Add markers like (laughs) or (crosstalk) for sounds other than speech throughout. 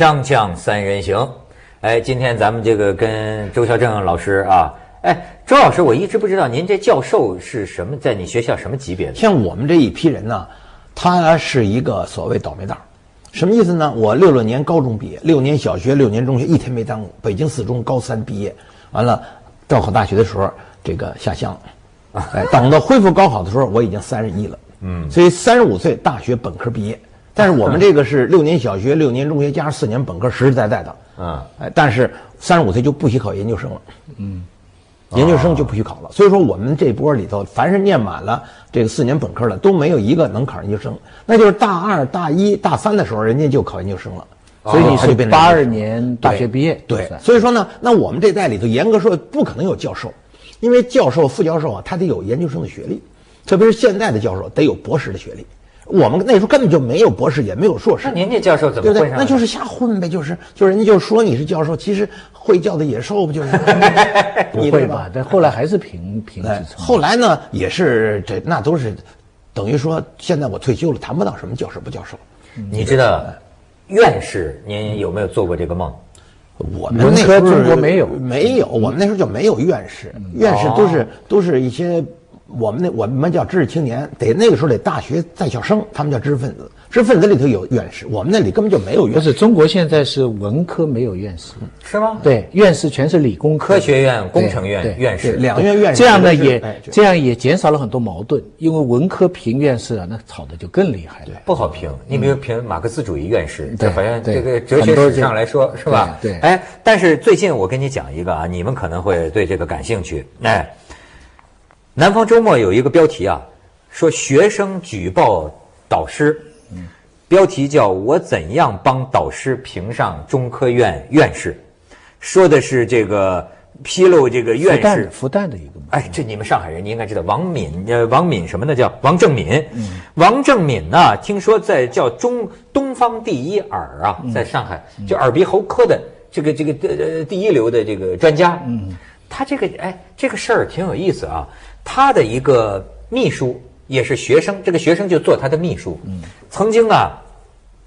锵锵三人行，哎，今天咱们这个跟周孝正老师啊，哎，周老师，我一直不知道您这教授是什么，在你学校什么级别的？像我们这一批人呢，他是一个所谓倒霉蛋儿，什么意思呢？我六六年高中毕业，六年小学，六年中学，一天没耽误。北京四中高三毕业，完了，高考大学的时候，这个下乡啊。(laughs) 哎，等到恢复高考的时候，我已经三十一了。嗯，所以三十五岁大学本科毕业。但是我们这个是六年小学、六年中学加上四年本科，实实在在的。嗯，哎，但是三十五岁就不许考研究生了。嗯，研究生就不许考了。所以说我们这波里头，凡是念满了这个四年本科的，都没有一个能考上研究生。那就是大二、大一、大三的时候，人家就考研究生了。所以你是八二年大学毕业。对，所以说呢，那我们这代里头，严格说不可能有教授，因为教授、副教授啊，他得有研究生的学历，特别是现在的教授得有博士的学历。我们那时候根本就没有博士，也没有硕士。那您这教授怎么混上？那就是瞎混呗，就是就是人家就说你是教授，其实会叫的野兽不就是？(laughs) 不会吧？但后来还是评评职称。后来呢，也是这那都是，等于说现在我退休了，谈不到什么教授不教授。你知道，院士您有没有做过这个梦？我们那时候中国没有没有，我们那时候就没有院士，院士都是都是一些。我们那我们叫知识青年，得那个时候得大学在校生，他们叫知识分子。知识分子里头有院士，我们那里根本就没有院士。不是，中国现在是文科没有院士，是吗？对，院士全是理工科学院、工程院院士，两院院士。这样呢也这样也减少了很多矛盾，因为文科评院士啊，那吵的就更厉害了，不好评。你比如评马克思主义院士，这好像这个哲学史上来说是吧？对。哎，但是最近我跟你讲一个啊，你们可能会对这个感兴趣，哎。南方周末有一个标题啊，说学生举报导师，标题叫我怎样帮导师评上中科院院士，说的是这个披露这个院士。复旦的一个，哎，这你们上海人你应该知道，王敏呃，王敏什么呢？叫王正敏，王正敏呢，听说在叫中东方第一耳啊，在上海就耳鼻喉科的这个这个呃第一流的这个专家，嗯，他这个哎这个事儿挺有意思啊。他的一个秘书也是学生，这个学生就做他的秘书。嗯，曾经啊，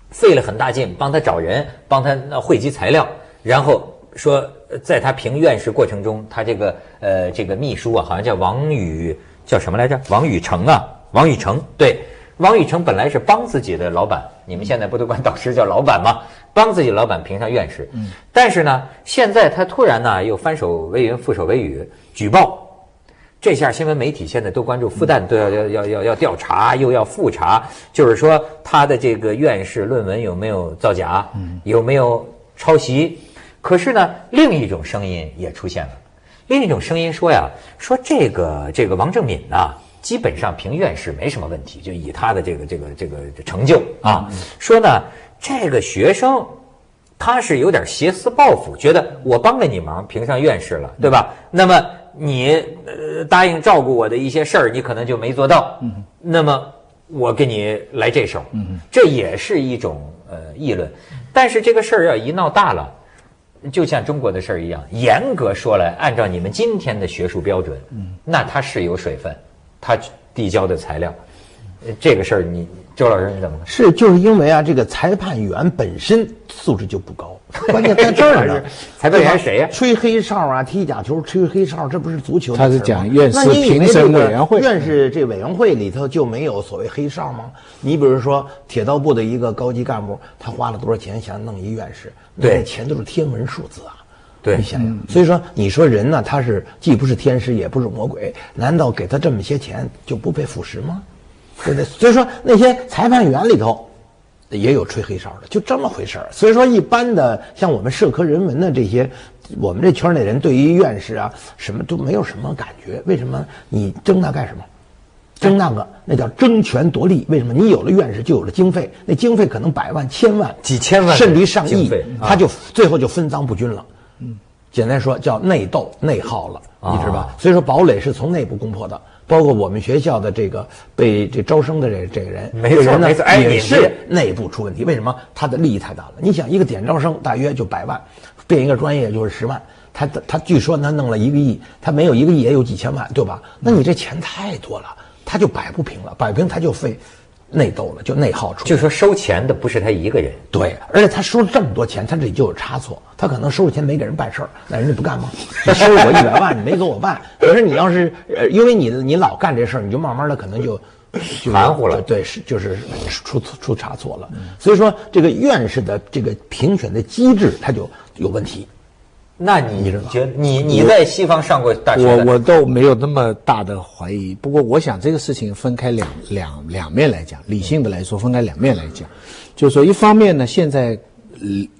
费了很大劲帮他找人，帮他汇集材料，然后说在他评院士过程中，他这个呃这个秘书啊，好像叫王宇，叫什么来着？王宇成啊，王宇成。对，王宇成本来是帮自己的老板，你们现在不都管导师叫老板吗？帮自己老板评上院士。嗯，但是呢，现在他突然呢又翻手为云覆手为雨，举报。这下新闻媒体现在都关注复旦都要要要要要调查，又要复查，就是说他的这个院士论文有没有造假，有没有抄袭？可是呢，另一种声音也出现了，另一种声音说呀，说这个这个王正敏啊，基本上评院士没什么问题，就以他的这个这个这个成就啊，说呢这个学生他是有点挟私报复，觉得我帮了你忙，评上院士了，对吧？那么。你呃答应照顾我的一些事儿，你可能就没做到。嗯，那么我给你来这手，嗯，这也是一种呃议论。但是这个事儿要一闹大了，就像中国的事儿一样，严格说来，按照你们今天的学术标准，嗯，那它是有水分，他递交的材料，这个事儿你。周老师，你怎么是就是因为啊，这个裁判员本身素质就不高，(laughs) 关键在这儿呢。(laughs) 裁判员谁呀？吹黑哨啊，踢假球吹黑哨，这不是足球？他是讲院士评审委员会，院士这委员会里头就没有所谓黑哨吗？你比如说铁道部的一个高级干部，他花了多少钱想弄一院士？对，钱都是天文数字啊。对，你想想，所以说你说人呢，他是既不是天使也不是魔鬼，难道给他这么些钱就不被腐蚀吗？对对，所以说那些裁判员里头，也有吹黑哨的，就这么回事儿。所以说，一般的像我们社科人文的这些，我们这圈内人对于院士啊，什么都没有什么感觉。为什么你争那干什么？争那个那叫争权夺利。为什么你有了院士就有了经费？那经费可能百万、千万、几千万，甚至于上亿，他就最后就分赃不均了。嗯，简单说叫内斗、内耗了，你知道吧？所以说堡垒是从内部攻破的。包括我们学校的这个被这招生的这这个人，这个人呢也是内部出问题。为什么？他的利益太大了。你想，一个点招生大约就百万，变一个专业就是十万。他他据说他弄了一个亿，他没有一个亿也有几千万，对吧？那你这钱太多了，他就摆不平了，摆平他就费内斗了，就内耗出来。就说收钱的不是他一个人，对，而且他收了这么多钱，他这里就有差错。他可能收了钱没给人办事儿，那人家不干吗？他收了我一百万，你没给我办。可是你要是呃，因为你你老干这事儿，你就慢慢的可能就就含糊了对，是就是出出出差错了。所以说这个院士的这个评选的机制，它就有问题。那你觉得你你在西方上过大学？我我倒没有那么大的怀疑，不过我想这个事情分开两两两面来讲，理性的来说分开两面来讲，就是说一方面呢，现在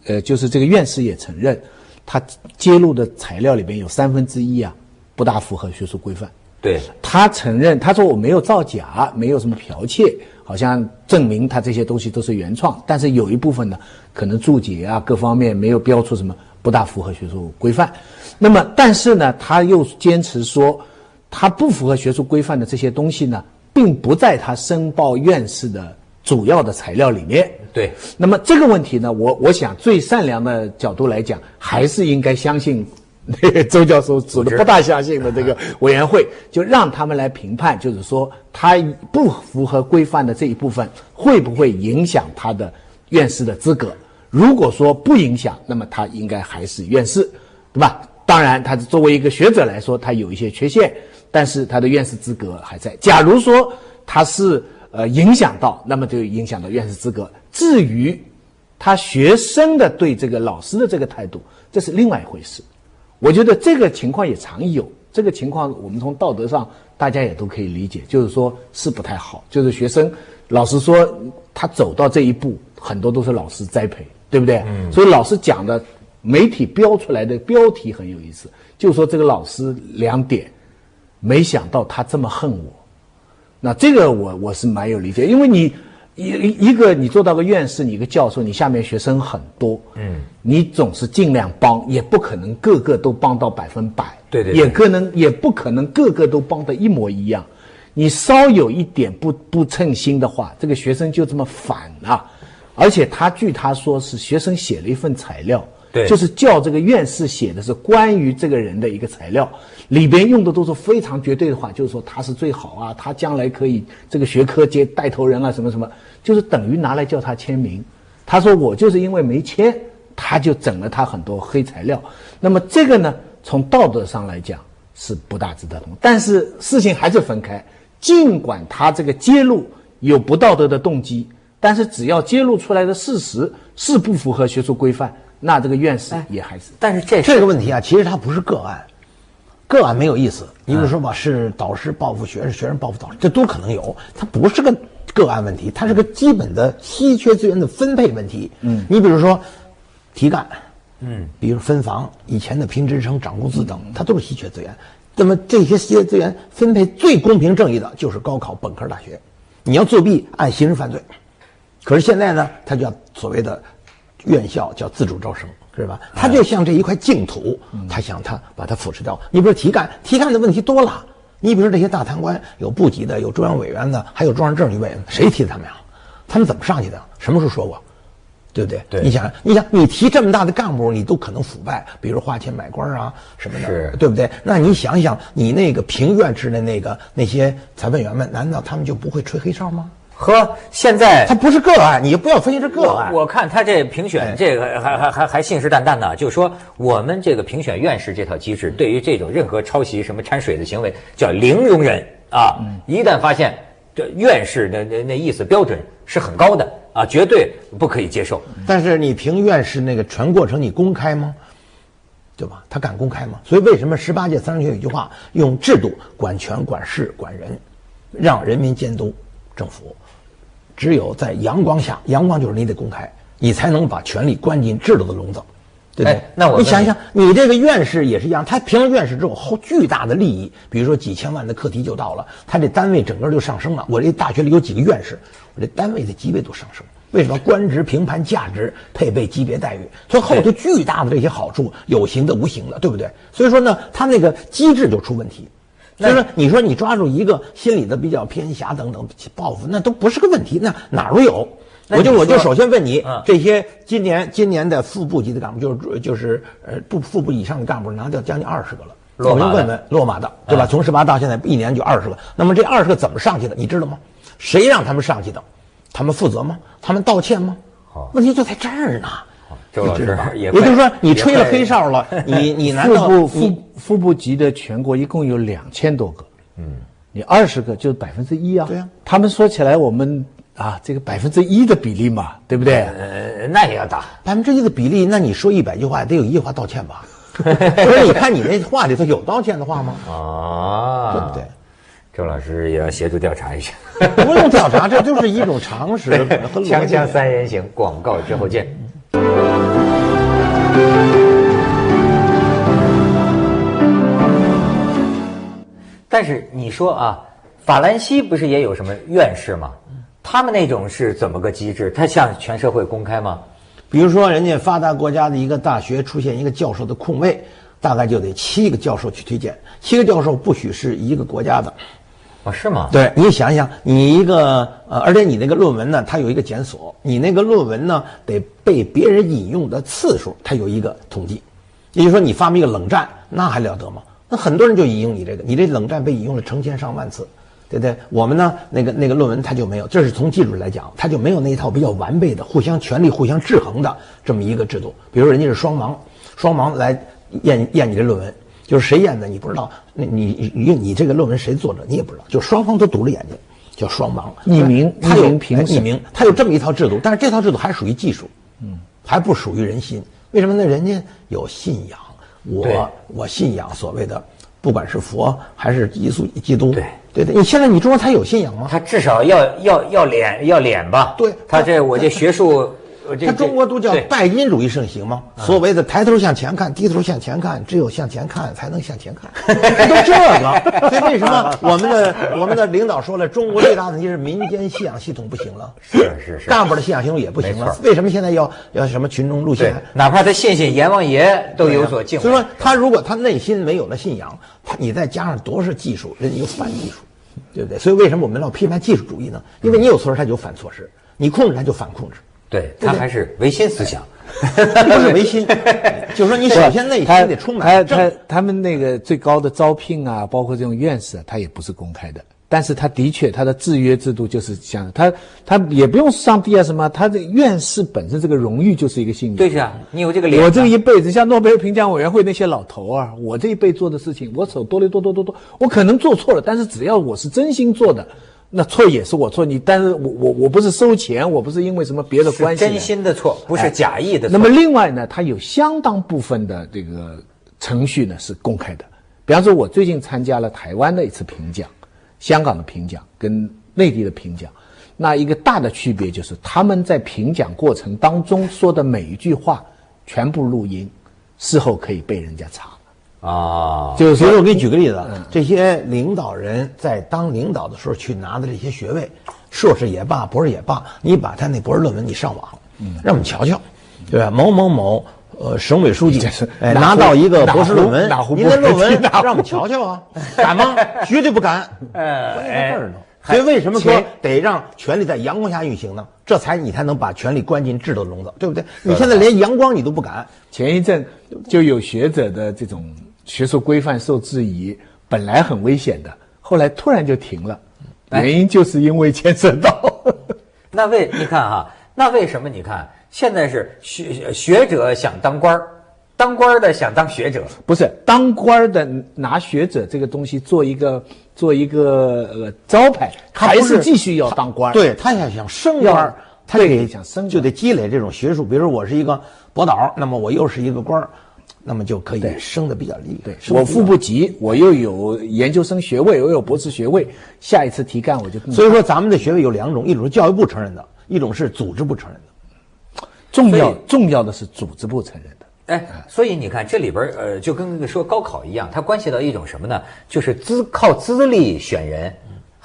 呃就是这个院士也承认，他揭露的材料里边有三分之一啊不大符合学术规范。对，他承认，他说我没有造假，没有什么剽窃，好像证明他这些东西都是原创，但是有一部分呢，可能注解啊各方面没有标出什么不大符合学术规范。那么，但是呢，他又坚持说，他不符合学术规范的这些东西呢，并不在他申报院士的主要的材料里面。对，那么这个问题呢，我我想最善良的角度来讲，还是应该相信那个 (laughs) 周教授指的不大相信的这个委员会，就让他们来评判，就是说他不符合规范的这一部分会不会影响他的院士的资格。如果说不影响，那么他应该还是院士，对吧？当然，他作为一个学者来说，他有一些缺陷，但是他的院士资格还在。假如说他是呃影响到，那么就影响到院士资格。至于他学生的对这个老师的这个态度，这是另外一回事。我觉得这个情况也常有，这个情况我们从道德上大家也都可以理解，就是说是不太好。就是学生，老实说，他走到这一步，很多都是老师栽培，对不对？嗯。所以老师讲的，媒体标出来的标题很有意思，就说这个老师两点，没想到他这么恨我。那这个我我是蛮有理解，因为你一一个你做到个院士，你一个教授，你下面学生很多，嗯，你总是尽量帮，也不可能个个都帮到百分百，对对对也可能也不可能个个都帮的一模一样。你稍有一点不不称心的话，这个学生就这么反了。而且他据他说是学生写了一份材料，对就是叫这个院士写的是关于这个人的一个材料，里边用的都是非常绝对的话，就是说他是最好啊，他将来可以这个学科接带头人啊，什么什么，就是等于拿来叫他签名。他说我就是因为没签，他就整了他很多黑材料。那么这个呢，从道德上来讲是不大值得同，但是事情还是分开。尽管他这个揭露有不道德的动机，但是只要揭露出来的事实是不符合学术规范，那这个院士也还是。但是这这个问题啊，其实它不是个案，个案没有意思。你比如说吧，是导师报复学生，学生报复导师，这都可能有。它不是个个案问题，它是个基本的稀缺资源的分配问题。嗯，你比如说题干，嗯，比如分房，以前的评职称、涨工资等，它都是稀缺资源。那么这些稀缺资源分配最公平正义的就是高考本科大学。你要作弊，按刑事犯罪。可是现在呢，它叫所谓的院校叫自主招生，是吧？它就像这一块净土，他想他把它腐蚀掉。你比如提干，提干的问题多了。你比如说这些大贪官，有部级的，有中央委员的，还有中央政治局委员，谁提的他们呀？他们怎么上去的？什么时候说过？对不对？对你想，你想，你提这么大的干部，你都可能腐败，比如花钱买官啊什么的，对不对？那你想想，你那个评院制的那个那些裁判员们，难道他们就不会吹黑哨吗？和现在他不是个案，你不要分析是个案。我我看他这评选这个还还还还信誓旦旦的，就说我们这个评选院士这套机制，对于这种任何抄袭、什么掺水的行为叫零容忍啊！一旦发现这院士的那那意思标准是很高的啊，绝对不可以接受。但是你评院士那个全过程你公开吗？对吧？他敢公开吗？所以为什么十八届三中全有一句话，用制度管权、管事、管人，让人民监督政府。只有在阳光下，阳光就是你得公开，你才能把权力关进制度的笼子，对不对？哎那我想想，你这个院士也是一样，他评了院士之后，后巨大的利益，比如说几千万的课题就到了，他这单位整个就上升了。我这大学里有几个院士，我这单位的级别都上升。为什么官职评判价值配备级别待遇？所以后头巨大的这些好处，有形的、无形的，对不对？所以说呢，他那个机制就出问题。所以说，你说你抓住一个心理的比较偏狭等等报复，那都不是个问题，那哪儿都有。我就我就首先问你嗯，这些今年今年的副部级的干部，就是就是呃部副部以上的干部拿掉将近二十个了。我就问问落马的，对吧？嗯从十八到现在一年就二十个，那么这二十个怎么上去的？你知道吗？谁让他们上去的？他们负责吗？他们道歉吗？问题就在这儿呢。周老师也也就是说，你吹了黑哨了，(laughs) 你你难道副部副副部级的全国一共有两千多个，嗯，你二十个就是百分之一啊。对啊，他们说起来我们啊，这个百分之一的比例嘛，对不对？呃，那也要打。百分之一的比例，那你说一百句话，得有一句话道歉吧？(laughs) 不是，你看你那话里头有道歉的话吗？啊，对不对？周老师也要协助调查一下。不用调查，这就是一种常识。锵锵三人行，广告之后见。(laughs) 但是你说啊，法兰西不是也有什么院士吗？他们那种是怎么个机制？他向全社会公开吗？比如说，人家发达国家的一个大学出现一个教授的空位，大概就得七个教授去推荐，七个教授不许是一个国家的。哦，是吗？对你想想，你一个呃，而且你那个论文呢，它有一个检索，你那个论文呢得被别人引用的次数，它有一个统计。也就是说，你发明一个冷战，那还了得吗？那很多人就引用你这个，你这冷战被引用了成千上万次，对不对？我们呢，那个那个论文它就没有，这是从技术来讲，它就没有那一套比较完备的、互相权力互相制衡的这么一个制度。比如人家是双盲，双盲来验验你这论文。就是谁演的你不知道，那你你你这个论文谁作者你也不知道，就双方都堵着眼睛，叫双盲匿名，他有评匿名，他有这么一套制度，但是这套制度还属于技术，嗯，还不属于人心。为什么呢？人家有信仰，我我信仰所谓的，不管是佛还是耶稣基督，对对对，你现在你中国才有信仰吗？他至少要要要脸要脸吧？对，他这我这学术。他中国都叫拜金主义盛行吗？所谓的抬头向前看，低头向前看，只有向前看才能向前看，(laughs) 都这个。所以为什么我们的我们的领导说了，中国最大的问题是民间信仰系统不行了，是是是，(laughs) 干部的信仰系统也不行了。为什么现在要要什么群众路线？哪怕他信信阎王爷都有所敬畏。所以说，他如果他内心没有了信仰，他你再加上多少技术，人家有反技术，对不对？所以为什么我们要批判技术主义呢？因为你有措施他就反措施，你控制他就反控制。对他还是唯心思想，(laughs) 不是唯心，(laughs) 就是说你首先内心得充满。他他他们那个最高的招聘啊，包括这种院士，他也不是公开的。但是他的确，他的制约制度就是像他他也不用上帝啊什么，他的院士本身这个荣誉就是一个信誉。对呀，你有这个脸。我这一辈子像诺贝尔评奖委员会那些老头啊，我这一辈做的事情，我手多了多多多多，我可能做错了，但是只要我是真心做的。那错也是我错，你但是我我我不是收钱，我不是因为什么别的关系，真心的错，不是假意的。那么另外呢，它有相当部分的这个程序呢是公开的，比方说，我最近参加了台湾的一次评奖，香港的评奖跟内地的评奖，那一个大的区别就是他们在评奖过程当中说的每一句话全部录音，事后可以被人家查。啊，就是比如我给你举个例子，这些领导人在当领导的时候去拿的这些学位，硕士也罢，博士也罢，你把他那博士论文你上网，让我们瞧瞧，对吧？某某某，呃，省委书记，(laughs) 哎，拿到一个博士论文，您的论文让我们瞧瞧啊，敢吗？(laughs) 绝对不敢。哎。所以为什么说得让权力在阳光下运行呢？这才你才能把权力关进制度笼子，对不对？你现在连阳光你都不敢。前一阵就有学者的这种。学术规范受质疑，本来很危险的，后来突然就停了，原因就是因为牵涉到。(laughs) 那为你看哈，那为什么你看现在是学学者想当官儿，当官的想当学者？不是当官的拿学者这个东西做一个做一个呃招牌，还是继续要当官？对他要想升官，他得想升就得积累这种学术。比如说我是一个博导，那么我又是一个官儿。那么就可以升的比较厉害。我副部级，我又有研究生学位，我有博士学位，下一次提干我就。所以说，咱们的学位有两种，一种是教育部承认的，一种是组织部承认的。重要重要的是组织部承认的。哎，所以你看这里边呃，就跟说高考一样，它关系到一种什么呢？就是资靠资历选人。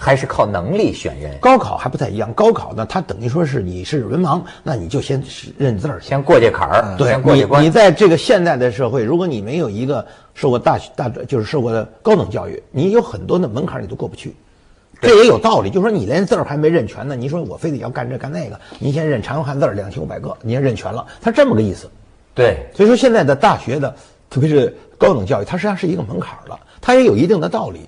还是靠能力选人，高考还不太一样。高考呢，它等于说是你是文盲，那你就先认字儿，先过这坎儿。对，你你在这个现代的社会，如果你没有一个受过大学大就是受过的高等教育，你有很多的门槛你都过不去。这也有道理，就说你连字儿还没认全呢，你说我非得要干这干那个，您先认常用汉字儿两千五百个，您认全了，他这么个意思。对，所以说现在的大学的，特别是高等教育，它实际上是一个门槛了，它也有一定的道理。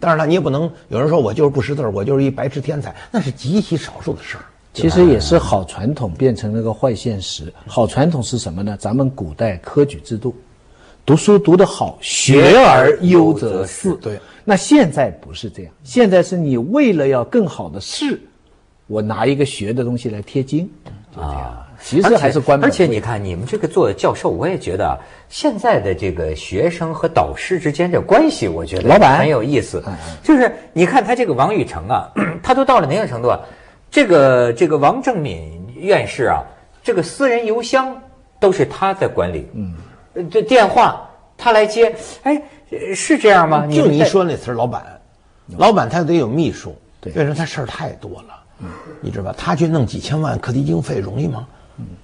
当然了，你也不能有人说我就是不识字儿，我就是一白痴天才，那是极其少数的事儿。其实也是好传统变成了个坏现实。好传统是什么呢？咱们古代科举制度，读书读得好，学而优则仕。对，那现在不是这样，现在是你为了要更好的仕，我拿一个学的东西来贴金，就这样。其实还是关而且你看，你们这个做教授，我也觉得啊，现在的这个学生和导师之间这关系，我觉得老板很有意思。就是你看他这个王宇成啊，(clears throat) 他都到了哪种程度啊？这个这个王正敏院士啊，这个私人邮箱都是他在管理。嗯，这电话他来接，哎，是这样吗？就你说那词儿，老板，老板他得有秘书，为什么他事儿太多了？你知道吧？他去弄几千万课题经费容易吗？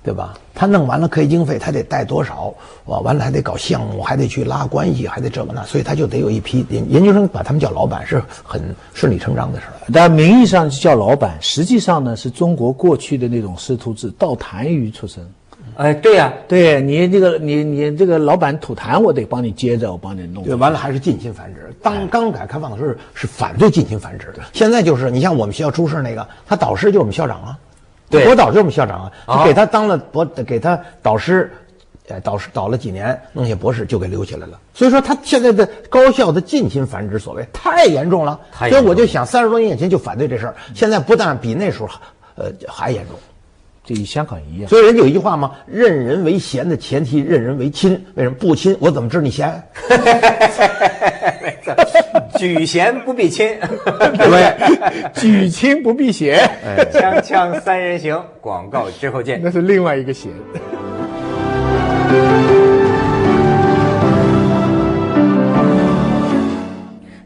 对吧？他弄完了课题经费，他得带多少？哇，完了还得搞项目，还得去拉关系，还得这个那，所以他就得有一批研研究生，把他们叫老板是很顺理成章的事儿。但名义上叫老板，实际上呢是中国过去的那种师徒制，倒痰盂出身。哎，对呀，对你这个你你这个老板吐痰，我得帮你接着，我帮你弄。对，完了还是近亲繁殖。当刚改革开放的时候是反对近亲繁殖的，现在就是你像我们学校出事那个，他导师就是我们校长啊。对，博导就是我们校长啊，给他当了博，给他导师，呃，导师导了几年，弄些博士就给留下来了。所以说他现在的高校的近亲繁殖，所谓太严重了。所以我就想，三十多年以前就反对这事儿，现在不但比那时候，呃，还严重。这与香港一样。所以人家有一句话吗？任人为贤的前提，任人为亲。为什么不亲？我怎么知你贤？(laughs) 举贤不避亲，对，举亲不避贤。锵锵三人行，广告之后见。那是另外一个贤。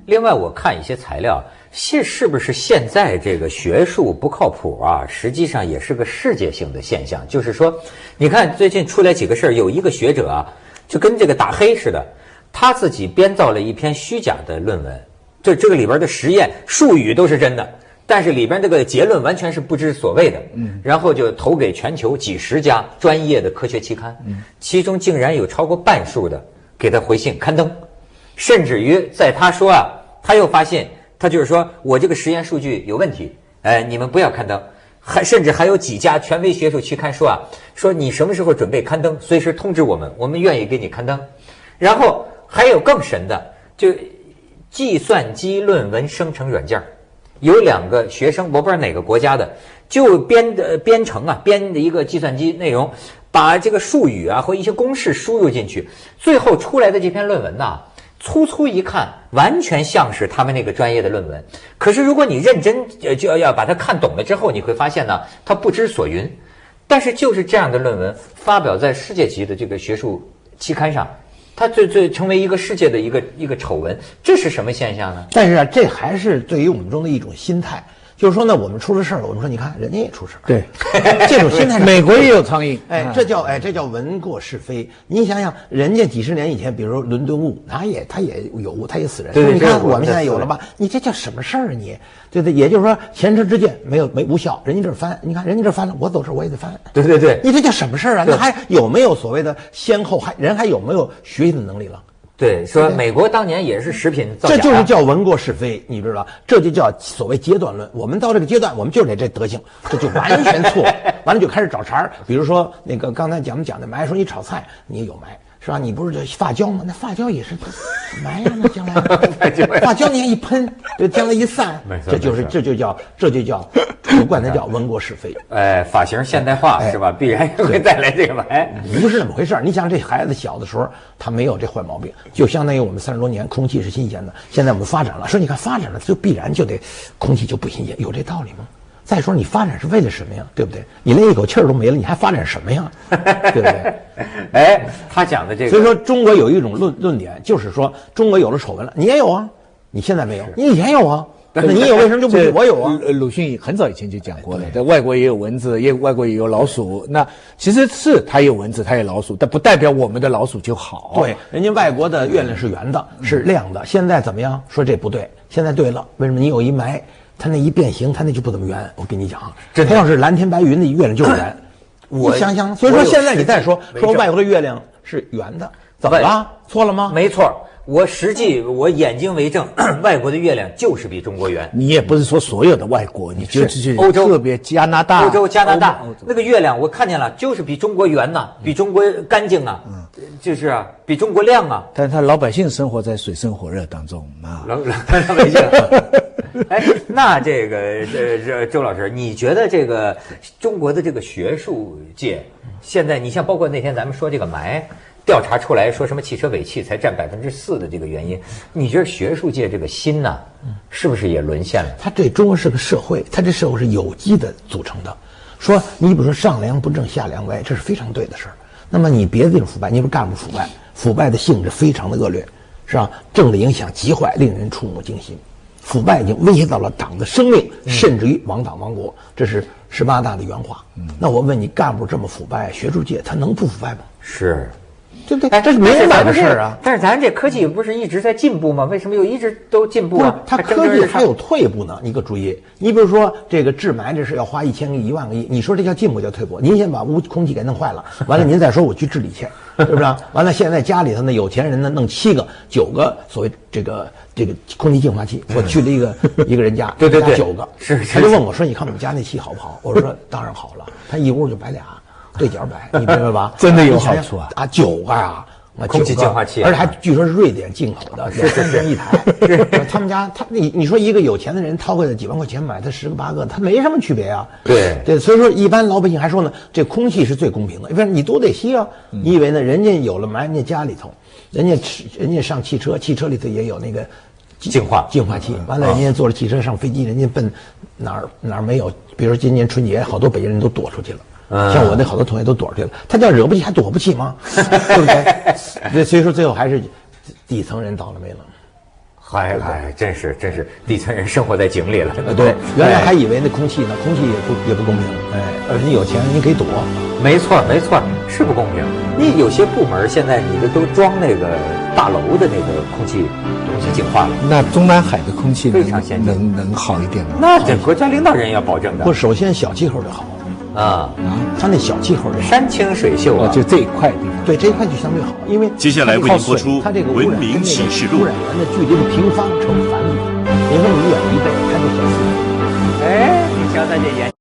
另外，我看一些材料。现是不是现在这个学术不靠谱啊？实际上也是个世界性的现象。就是说，你看最近出来几个事儿，有一个学者啊，就跟这个打黑似的，他自己编造了一篇虚假的论文，这这个里边的实验术语都是真的，但是里边这个结论完全是不知所谓的。嗯，然后就投给全球几十家专业的科学期刊，嗯，其中竟然有超过半数的给他回信刊登，甚至于在他说啊，他又发现。他就是说，我这个实验数据有问题，哎，你们不要刊登，还甚至还有几家权威学术期刊说啊，说你什么时候准备刊登，随时通知我们，我们愿意给你刊登。然后还有更神的，就计算机论文生成软件有两个学生，我不知道哪个国家的，就编的编程啊，编的一个计算机内容，把这个术语啊或一些公式输入进去，最后出来的这篇论文呢。粗粗一看，完全像是他们那个专业的论文。可是如果你认真呃就要把它看懂了之后，你会发现呢，它不知所云。但是就是这样的论文发表在世界级的这个学术期刊上，它最最成为一个世界的一个一个丑闻。这是什么现象呢？但是啊，这还是对于我们中的一种心态。就是说呢，我们出了事儿了，我们说你看人家也出事儿，对，(laughs) 这种心态，(laughs) 美国也有苍蝇，哎，这叫哎，这叫闻过是非。你想想，人家几十年以前，比如说伦敦雾，他也他也有，他也死人。对，你看我们现在有了吧？你这叫什么事儿啊？你，对对，也就是说前车之鉴没有没无效，人家这翻，你看人家这翻了，我走这我也得翻。对对对，你这叫什么事儿啊？那还有没有所谓的先后？还人还有没有学习的能力了？对，说美国当年也是食品造假，这就是叫闻过是非，你知道？这就叫所谓阶段论。我们到这个阶段，我们就得这德行，这就完全错。(laughs) 完了就开始找茬儿，比如说那个刚才咱们讲的埋，说你炒菜你也有埋。是吧？你不是叫发胶吗？那发胶也是埋呀，那将来 (laughs) 发胶你看一喷，这将来一散，这就是这就叫这就叫 (laughs) 我管它叫闻过是非。哎，发型现代化是吧？必然会带来这个哎。不是那么回事你想这孩子小的时候他没有这坏毛病，就相当于我们三十多年空气是新鲜的。现在我们发展了，说你看发展了就必然就得空气就不新鲜，有这道理吗？再说你发展是为了什么呀？对不对？你连一口气儿都没了，你还发展什么呀？(laughs) 对不对？哎，他讲的这个，所以说中国有一种论论点，就是说中国有了丑闻了，你也有啊？你现在没有，你以前有啊？(laughs) 那你有为什么就不？我有啊？鲁迅很早以前就讲过了，在外国也有蚊子，也外国也有老鼠。那其实是它有蚊子，它有老鼠，但不代表我们的老鼠就好。对，人家外国的月亮是圆的，是亮的。现在怎么样？说这不对，现在对了。为什么？你有一霾。它那一变形，它那就不怎么圆。我跟你讲，它要是蓝天白云的月亮就是圆。(clears throat) 我想想，所以说现在你再说说外国的月亮是圆的，怎么了？错了吗？没错，我实际我眼睛为证，(clears throat) 外国的月亮就是比中国圆。你也不是说所有的外国，你就去欧洲特别加拿大、欧洲、加拿大那个月亮，我看见了，就是比中国圆呐，比中国干净啊，就是啊，比中国亮啊。但是他老百姓生活在水深火热当中啊。老老老百姓，(laughs) (laughs) 哎，那这个这这周老师，你觉得这个中国的这个学术界，现在你像包括那天咱们说这个霾调查出来说什么汽车尾气才占百分之四的这个原因，你觉得学术界这个心呐，是不是也沦陷了？它对中国是个社会，它这社会是有机的组成的。说你比如说上梁不正下梁歪，这是非常对的事儿。那么你别的地方腐败，你比如干部腐败，腐败的性质非常的恶劣，是吧？政治影响极坏，令人触目惊心。腐败已经威胁到了党的生命，甚至于亡党亡国。这是十八大的原话。那我问你，干部这么腐败，学术界他能不腐败吗？是。对不对？哎，这是明摆的事儿啊。但是咱这科技不是一直在进步吗？为什么又一直都进步啊？，它科技还有退步呢。你可注意，你比如说这个治霾这事要花一千个亿、一万个亿，你说这叫进步叫退步？您先把污空气给弄坏了，完了您再说我去治理去，(laughs) 是不是啊？完了现在家里头呢，有钱人呢弄七个、九个所谓这个这个空气净化器。我去了一个 (laughs) 一个人家，对对对九个，是是他就问我说：“你看我们家那气好不好？”我说：“当然好了。”他一屋就摆俩，对角摆，你明白吧？(laughs) 真的有好处啊啊，九个啊。啊空气净化器啊而且还据说是瑞典进口的，两三千一台。他们家他你你说一个有钱的人掏个几万块钱买他十个八个，他没什么区别啊。对对，所以说一般老百姓还说呢，这空气是最公平的，因为你都得吸啊。你以为呢？人家有了埋，人家家里头，人家吃人家上汽车，汽车里头也有那个净化净化器。完了，人家坐着汽车上飞机，人家奔哪儿哪儿没有？比如说今年春节，好多北京人都躲出去了。嗯像我那好多同学都躲出去了，他叫惹不起还躲不起吗？(laughs) 对不对？对，所以说最后还是底层人倒了霉了。还还真是真是底层人生活在井里了。呃，对，原来哎还以为那空气呢，空气也不也不公平，哎，而且有钱你可以躲，没错没错，是不公平。你有些部门现在你这都装那个大楼的那个空气空气净化了，那中南海的空气能非常先进能能好一点吗？那这国家领导人要保证的不，首先小气候就好，啊，它那小气候。山清水秀哦，啊，就这一块地方。对这一块就相对好，因为接下来为您播出它这个污染文明跟那启示录个污染源的距离是平方乘反比，你说你远一倍，它就小四倍。哎，你瞧他这研。